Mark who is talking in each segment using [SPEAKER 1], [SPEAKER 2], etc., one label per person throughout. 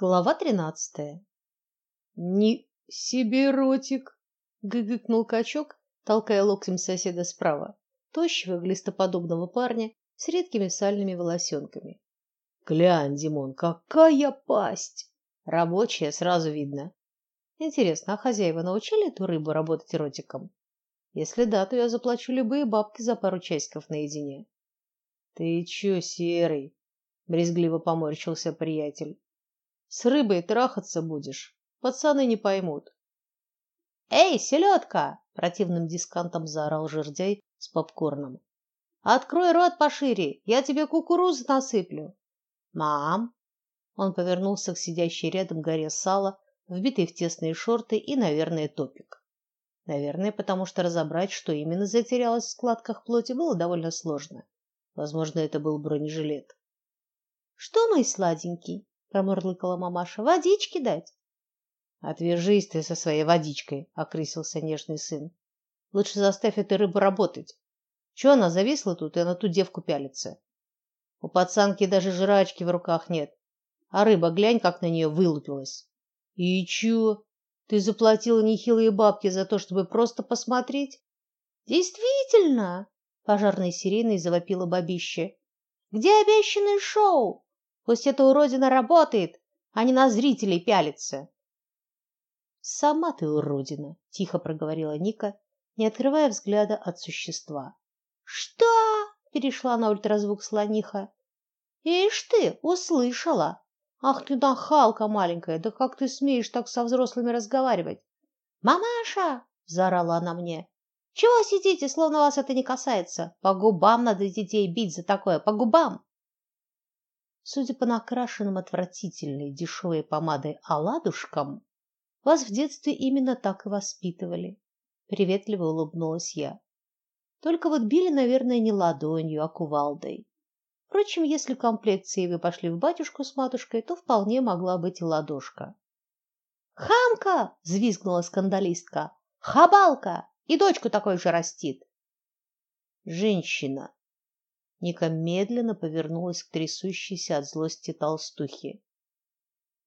[SPEAKER 1] Глава тринадцатая. Не себе ротик, гыгыкнул качок, толкая локтем соседа справа, тощего глистоподобного парня с редкими сальными волосенками. Глянь, Димон, какая пасть! Рабочая, сразу видно. Интересно, а хозяева научили эту рыбу работать ротиком? Если да, то я заплачу любые бабки за пару часиков наедине. Ты чё, серый? брезгливо поморщился приятель. С рыбой трахаться будешь. Пацаны не поймут. Эй, селедка! противным дискантом заорал жердяй с попкорном. Открой рот пошире, я тебе кукурузы насыплю. Мам, он повернулся к сидящей рядом горе сала, вбитой в тесные шорты и, наверное, топик. Наверное, потому что разобрать, что именно затерялось в складках плоти, было довольно сложно. Возможно, это был бронежилет. Что, мой сладенький? Промурлыкала мамаша. Водички дать? Отвяжись ты со своей водичкой, окрысился нежный сын. Лучше заставь эту рыбу работать. Чего она зависла тут и на ту девку пялится? У пацанки даже жрачки в руках нет. А рыба, глянь, как на нее вылупилась. И чё? Ты заплатила нехилые бабки за то, чтобы просто посмотреть? Действительно, пожарной сиреной завопила бабище. Где обещанное шоу? Пусть эта уродина работает, а не на зрителей пялится. Сама ты уродина, тихо проговорила Ника, не открывая взгляда от существа. Что? перешла на ультразвук слониха. Ишь ты, услышала. Ах ты нахалка маленькая, да как ты смеешь так со взрослыми разговаривать? Мамаша, заорала она мне. Чего сидите, словно вас это не касается? По губам надо детей бить за такое, по губам. Судя по накрашенным отвратительной дешевой помадой оладушкам, вас в детстве именно так и воспитывали. Приветливо улыбнулась я. Только вот били, наверное, не ладонью, а кувалдой. Впрочем, если комплекцией вы пошли в батюшку с матушкой, то вполне могла быть и ладошка. Хамка, взвизгнула скандалистка. Хабалка, и дочку такой же растит. Женщина, Ника медленно повернулась к трясущейся от злости толстухе.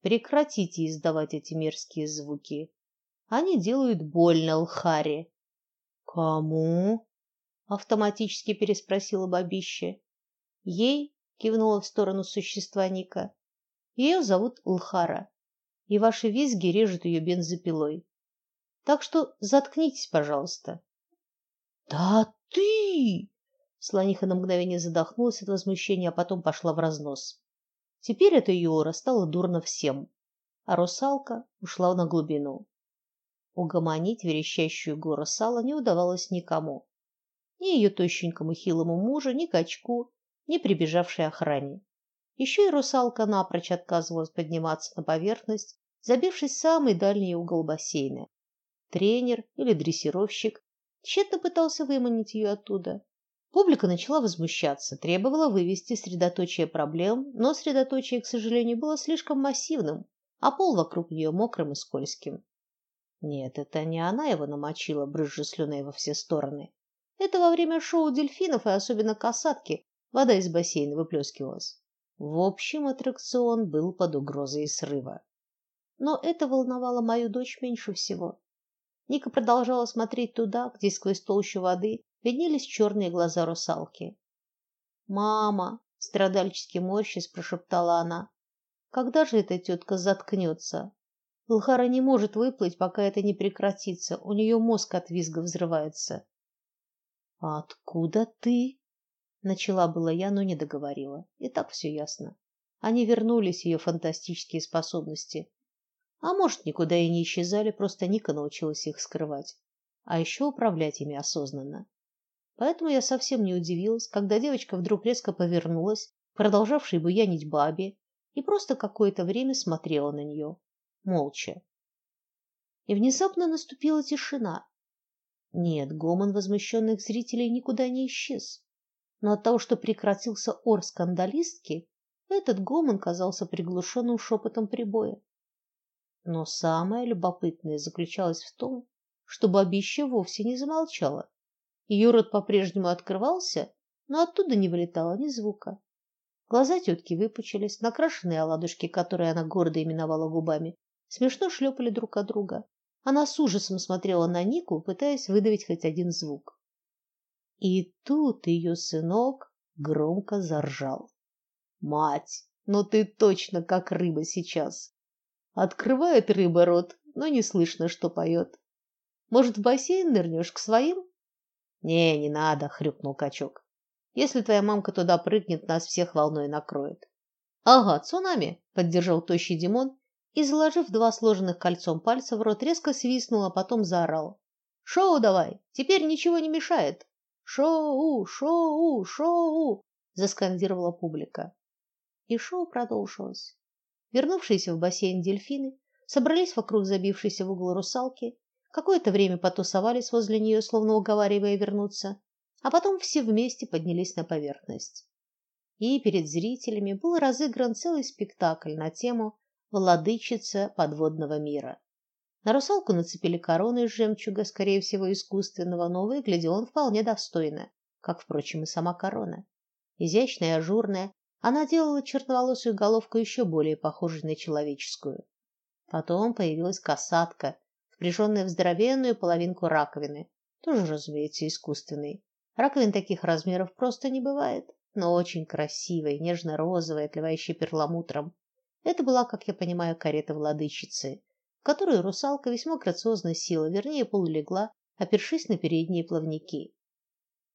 [SPEAKER 1] Прекратите издавать эти мерзкие звуки. Они делают больно Лхаре. Кому? автоматически переспросила бабище. Ей кивнула в сторону существа Ника. Ее зовут Лхара, и ваши визги режут ее бензопилой. Так что заткнитесь, пожалуйста. Да ты! Слониха на мгновение задохнулась от возмущения, а потом пошла в разнос. Теперь эта Юра стала дурно всем, а русалка ушла на глубину. Угомонить верещащую гору сала не удавалось никому. Ни ее тощенькому хилому мужу, ни качку, ни прибежавшей охране. Еще и русалка напрочь отказывалась подниматься на поверхность, забившись в самый дальний угол бассейна. Тренер или дрессировщик тщетно пытался выманить ее оттуда. Публика начала возмущаться, требовала вывести средоточие проблем, но средоточие, к сожалению, было слишком массивным, а пол вокруг нее мокрым и скользким. Нет, это не она его намочила, брызжа слюной во все стороны. Это во время шоу дельфинов и особенно касатки вода из бассейна выплескивалась. В общем, аттракцион был под угрозой срыва. Но это волновало мою дочь меньше всего. Ника продолжала смотреть туда, где сквозь толщу воды виднелись черные глаза русалки. "Мама", страдальчески морщись прошептала она. "Когда же эта тетка заткнется? Лхара не может выплыть, пока это не прекратится. У нее мозг от визга взрывается. А откуда ты? начала была я, но не договорила. И так все ясно. Они вернулись ее фантастические способности. А может, никуда и не исчезали, просто Ника научилась их скрывать, а еще управлять ими осознанно. Поэтому я совсем не удивилась, когда девочка вдруг резко повернулась, продолжавшей буянить бабе, и просто какое-то время смотрела на нее, молча. И внезапно наступила тишина. Нет, гомон возмущенных зрителей никуда не исчез. Но от того, что прекратился ор скандалистки, этот гомон казался приглушенным шепотом прибоя. Но самое любопытное заключалось в том, что бабища вовсе не замолчала. Ее рот по-прежнему открывался, но оттуда не вылетало ни звука. Глаза тетки выпучились, накрашенные оладушки, которые она гордо именовала губами, смешно шлепали друг от друга. Она с ужасом смотрела на Нику, пытаясь выдавить хоть один звук. И тут ее сынок громко заржал. Мать, ну ты точно как рыба сейчас. Открывает рыба рот, но не слышно, что поет. Может, в бассейн нырнешь к своим? Не, не надо, хрюкнул качок. Если твоя мамка туда прыгнет, нас всех волной накроет. Ага, цунами, поддержал тощий Димон и, заложив два сложенных кольцом пальца в рот, резко свистнул, а потом заорал: "Шоу давай! Теперь ничего не мешает. Шоу, шоу, шоу!" заскандировала публика. И шоу продолжилось. Вернувшиеся в бассейн дельфины собрались вокруг забившейся в угол русалки, какое-то время потусовались возле нее, словно уговаривая вернуться, а потом все вместе поднялись на поверхность. И перед зрителями был разыгран целый спектакль на тему «Владычица подводного мира». На русалку нацепили корону из жемчуга, скорее всего, искусственного, но выглядел он вполне достойно, как, впрочем, и сама корона. Изящная, ажурная, она делала черноволосую головку еще более похожей на человеческую. Потом появилась касатка, впряженная в здоровенную половинку раковины, тоже, разумеется, искусственной. Раковин таких размеров просто не бывает, но очень красивой, нежно-розовой, отливающей перламутром. Это была, как я понимаю, карета владычицы, в которую русалка весьма грациозно села, вернее, полулегла, опершись на передние плавники.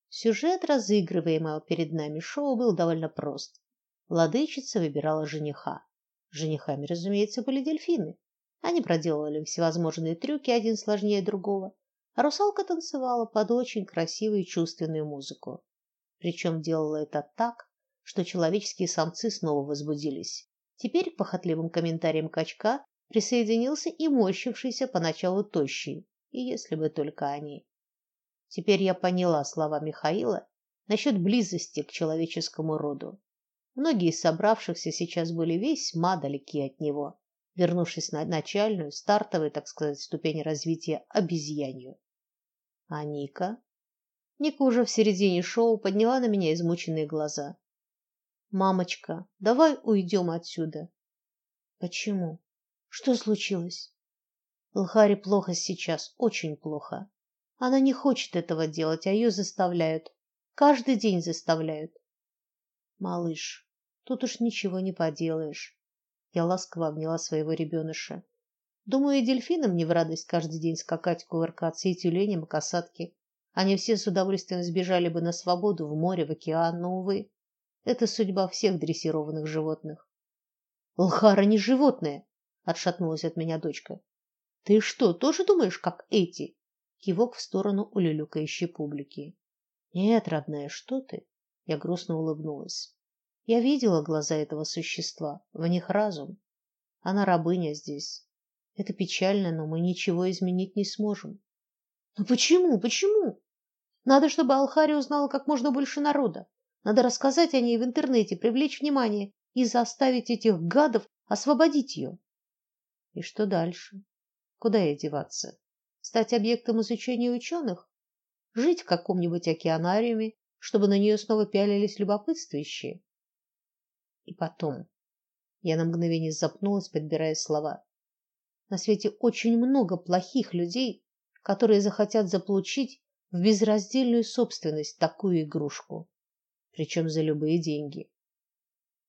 [SPEAKER 1] Сюжет разыгрываемого перед нами шоу был довольно прост. Владычица выбирала жениха. Женихами, разумеется, были дельфины. Они проделывали всевозможные трюки, один сложнее другого, а русалка танцевала под очень красивую и чувственную музыку. Причем делала это так, что человеческие самцы снова возбудились. Теперь к похотливым комментариям качка присоединился и морщившийся поначалу тощий, и если бы только они. Теперь я поняла слова Михаила насчет близости к человеческому роду. Многие из собравшихся сейчас были весьма далеки от него, вернувшись на начальную, стартовую, так сказать, ступень развития обезьянью. А Ника? Ника уже в середине шоу подняла на меня измученные глаза. Мамочка, давай уйдем отсюда. Почему? Что случилось? Лхари плохо сейчас, очень плохо. Она не хочет этого делать, а ее заставляют. Каждый день заставляют. Малыш, тут уж ничего не поделаешь. Я ласково обняла своего ребеныша. Думаю, и дельфинам не в радость каждый день скакать, кувыркаться, и тюленям, и касатке. Они все с удовольствием сбежали бы на свободу в море, в океан, но, увы, это судьба всех дрессированных животных. Лхара не животное, отшатнулась от меня дочка. Ты что, тоже думаешь, как эти? Кивок в сторону улюлюкающей публики. Нет, родная, что ты? Я грустно улыбнулась. Я видела глаза этого существа, в них разум. Она рабыня здесь. Это печально, но мы ничего изменить не сможем. Но почему? Почему? Надо, чтобы Алхари узнала как можно больше народа. Надо рассказать о ней в интернете, привлечь внимание и заставить этих гадов освободить ее. И что дальше? Куда ей деваться? Стать объектом изучения ученых? Жить в каком-нибудь океанариуме, чтобы на нее снова пялились любопытствующие? И потом я на мгновение запнулась, подбирая слова. На свете очень много плохих людей, которые захотят заполучить в безраздельную собственность такую игрушку, причем за любые деньги.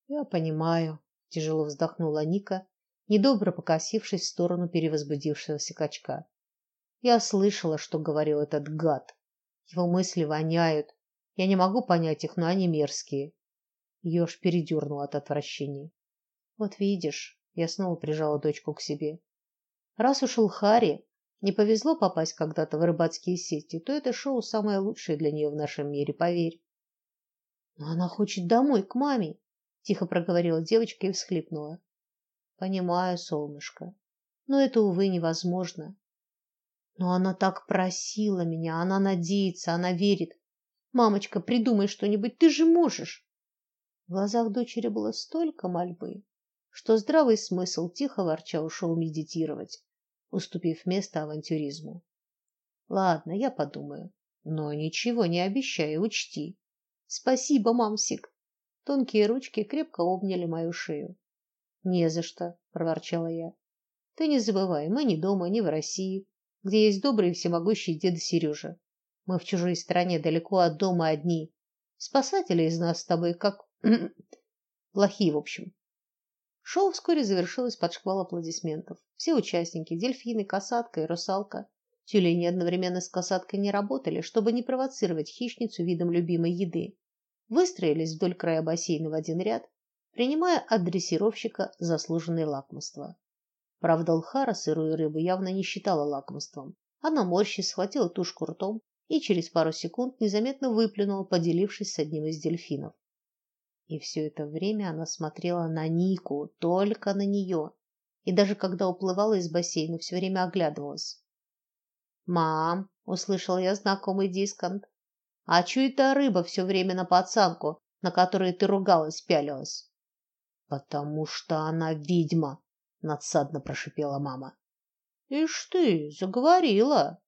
[SPEAKER 1] Я понимаю, тяжело вздохнула Ника, недобро покосившись в сторону перевозбудившегося качка. Я слышала, что говорил этот гад. Его мысли воняют. Я не могу понять их, но они мерзкие. Ее аж передернуло от отвращения. Вот видишь, я снова прижала дочку к себе. Раз уж Хари не повезло попасть когда-то в рыбацкие сети, то это шоу самое лучшее для нее в нашем мире, поверь. Но она хочет домой к маме, тихо проговорила девочка и всхлипнула. Понимаю, солнышко, но это увы невозможно. Но она так просила меня, она надеется, она верит. Мамочка, придумай что-нибудь, ты же можешь. В глазах дочери было столько мольбы, что здравый смысл тихо ворча ушел медитировать уступив место авантюризму. Ладно, я подумаю, но ничего не обещаю, учти. Спасибо, мамсик. Тонкие ручки крепко обняли мою шею. "Не за что", проворчала я. "Ты не забывай, мы не дома, не в России, где есть добрый и всемогущий дед Сережа. Мы в чужой стране, далеко от дома одни. Спасатели из нас с тобой как плохие, в общем". Шоу вскоре завершилось под шквал аплодисментов. Все участники, дельфины, касатка и русалка, тюлени одновременно с касаткой не работали, чтобы не провоцировать хищницу видом любимой еды. Выстроились вдоль края бассейна в один ряд, принимая от дрессировщика заслуженные лакомства. Правда, Лхара сырую рыбу явно не считала лакомством. Она морщись схватила тушку ртом и через пару секунд незаметно выплюнула, поделившись с одним из дельфинов. И все это время она смотрела на Нику, только на нее. И даже когда уплывала из бассейна, все время оглядывалась. "Мам", услышал я знакомый дисконт. "А чё эта рыба все время на пацанку, на которой ты ругалась, пялилась?" "Потому что она ведьма", надсадно прошипела мама. "Ишь ты, заговорила",